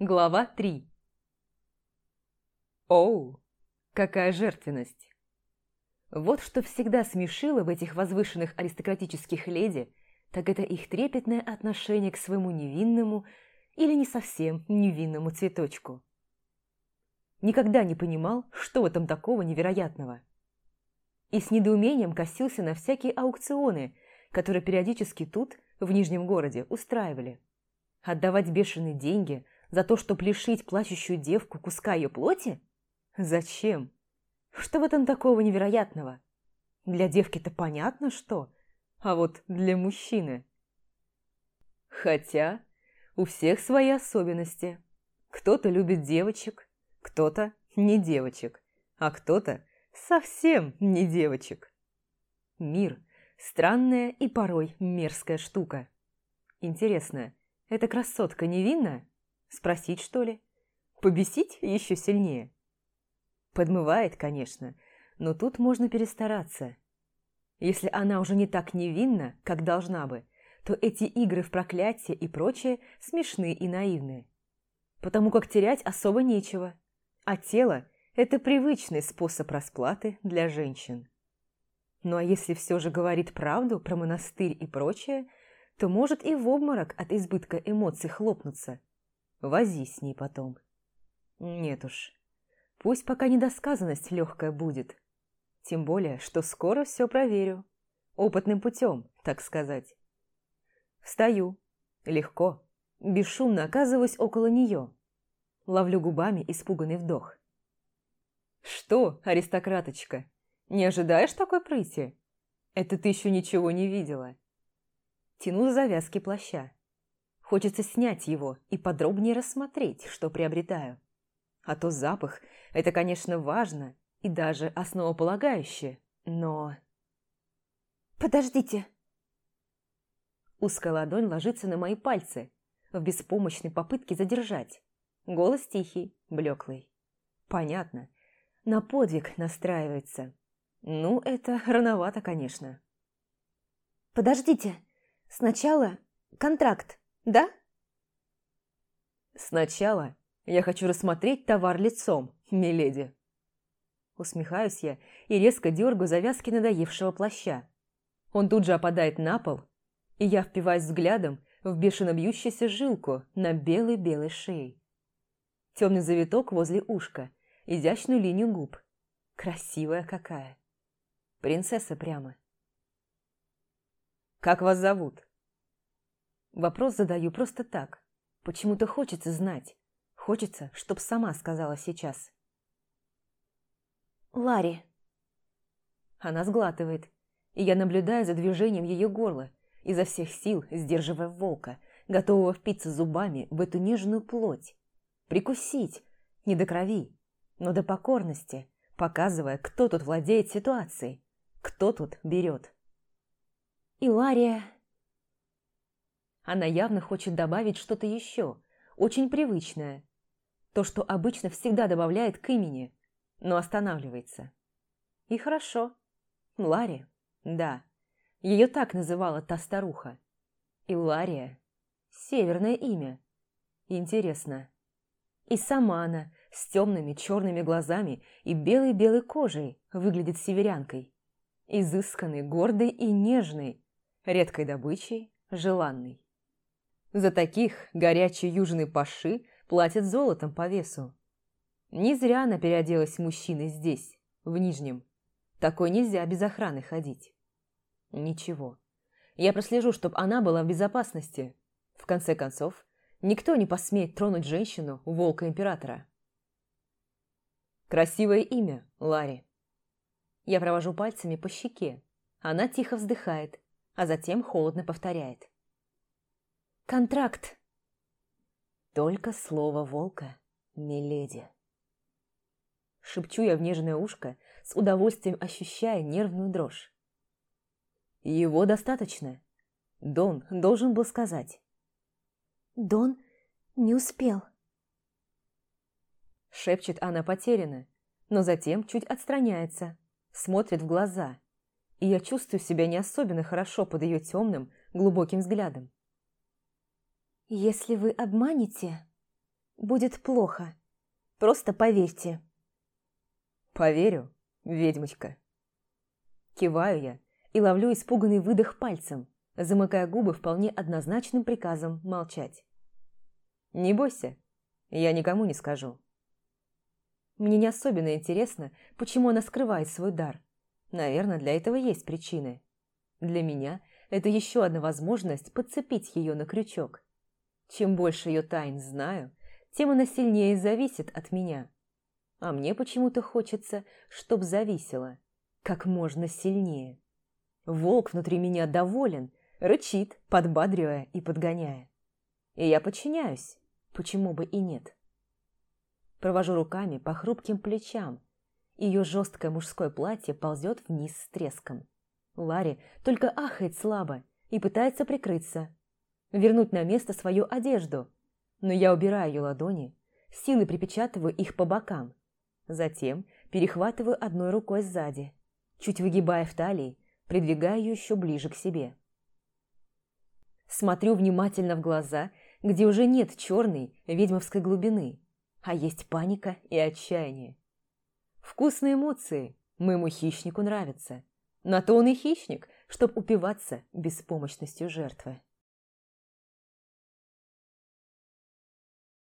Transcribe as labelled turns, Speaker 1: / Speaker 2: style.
Speaker 1: Глава 3 Оу, какая жертвенность! Вот что всегда смешило в этих возвышенных аристократических леди, так это их трепетное отношение к своему невинному или не совсем невинному цветочку. Никогда не понимал, что в этом такого невероятного. И с недоумением косился на всякие аукционы, которые периодически тут, в Нижнем городе, устраивали. Отдавать бешеные деньги – за то, чтобы лишить плачущую девку куска ее плоти? Зачем? Что в этом такого невероятного? Для девки-то понятно, что, а вот для мужчины... Хотя у всех свои особенности. Кто-то любит девочек, кто-то не девочек, а кто-то совсем не девочек. Мир – странная и порой мерзкая штука. Интересно, эта красотка невинна? Спросить, что ли? Побесить еще сильнее? Подмывает, конечно, но тут можно перестараться. Если она уже не так невинна, как должна бы, то эти игры в проклятие и прочее смешны и наивны. Потому как терять особо нечего. А тело – это привычный способ расплаты для женщин. Ну а если все же говорит правду про монастырь и прочее, то может и в обморок от избытка эмоций хлопнуться – Возись с ней потом. Нет уж, пусть пока недосказанность легкая будет. Тем более, что скоро все проверю. Опытным путем, так сказать. Встаю. Легко. Бесшумно оказываюсь около нее. Ловлю губами испуганный вдох. «Что, аристократочка, не ожидаешь такой прыти? Это ты еще ничего не видела?» Тяну за завязки плаща. Хочется снять его и подробнее рассмотреть, что приобретаю. А то запах – это, конечно, важно и даже основополагающе, но...
Speaker 2: «Подождите!»
Speaker 1: Узкая ладонь ложится на мои пальцы в беспомощной попытке задержать. Голос тихий, блеклый. Понятно. На подвиг настраивается. Ну, это рановато, конечно.
Speaker 2: «Подождите! Сначала контракт!» Да?»
Speaker 1: «Сначала я хочу рассмотреть товар лицом, миледи». Усмехаюсь я и резко дергаю завязки надоевшего плаща. Он тут же опадает на пол, и я впиваюсь взглядом в бешено бьющуюся жилку на белой-белой шее. Темный завиток возле ушка, изящную линию губ. Красивая какая. Принцесса прямо. «Как вас зовут?» Вопрос задаю просто так. Почему-то хочется знать. Хочется, чтоб сама сказала сейчас.
Speaker 2: Ларри.
Speaker 1: Она сглатывает, и я наблюдаю за движением ее горла, изо всех сил сдерживая волка, готового впиться зубами в эту нежную плоть. Прикусить, не до крови, но до покорности, показывая, кто тут владеет ситуацией, кто тут берет.
Speaker 2: И Лария
Speaker 1: она явно хочет добавить что-то еще, очень привычное. То, что обычно всегда добавляет к имени, но останавливается. И хорошо. Ларри, да. Ее так называла та старуха. И Лария. Северное имя. Интересно. И сама она с темными черными глазами и белой-белой кожей выглядит северянкой. Изысканной, гордой и нежной, редкой добычей, желанной. За таких горячие южные паши платят золотом по весу. Не зря она переоделась мужчиной здесь, в Нижнем. Такой нельзя без охраны ходить. Ничего. Я прослежу, чтобы она была в безопасности. В конце концов, никто не посмеет тронуть женщину, волка-императора. Красивое имя, Ларри. Я провожу пальцами по щеке. Она тихо вздыхает, а затем холодно повторяет.
Speaker 2: Контракт.
Speaker 1: Только слово волка, миледи. Шепчу я в нежное ушко, с удовольствием ощущая нервную дрожь. Его достаточно. Дон должен был сказать.
Speaker 2: Дон не успел.
Speaker 1: Шепчет она потерянно, но затем чуть отстраняется, смотрит в глаза, и я чувствую себя не особенно хорошо под ее темным, глубоким взглядом.
Speaker 2: «Если вы обманете...» будет плохо. Просто поверьте.
Speaker 1: Поверю, ведьмочка. Киваю я и ловлю испуганный выдох пальцем, замыкая губы вполне однозначным приказом молчать. Не бойся, я никому не скажу. Мне не особенно интересно, почему она скрывает свой дар. Наверное, для этого есть причины. Для меня это еще одна возможность подцепить ее на крючок. Чем больше ее тайн знаю, тем она сильнее зависит от меня. А мне почему-то хочется, чтоб зависела. Как можно сильнее. Волк внутри меня доволен, рычит, подбадривая и подгоняя. И я подчиняюсь, почему бы и нет. Провожу руками по хрупким плечам. Ее жесткое мужское платье ползет вниз с треском. Ларри только ахает слабо и пытается прикрыться. Вернуть на место свою одежду. Но я убираю ее ладони, силой припечатываю их по бокам. Затем перехватываю одной рукой сзади, чуть выгибая в талии, придвигая ее еще ближе к себе. Смотрю внимательно в глаза, где уже нет черной ведьмовской глубины, а есть паника и отчаяние. Вкусные эмоции моему хищнику нравятся. На то он и хищник, чтоб упиваться беспомощностью жертвы.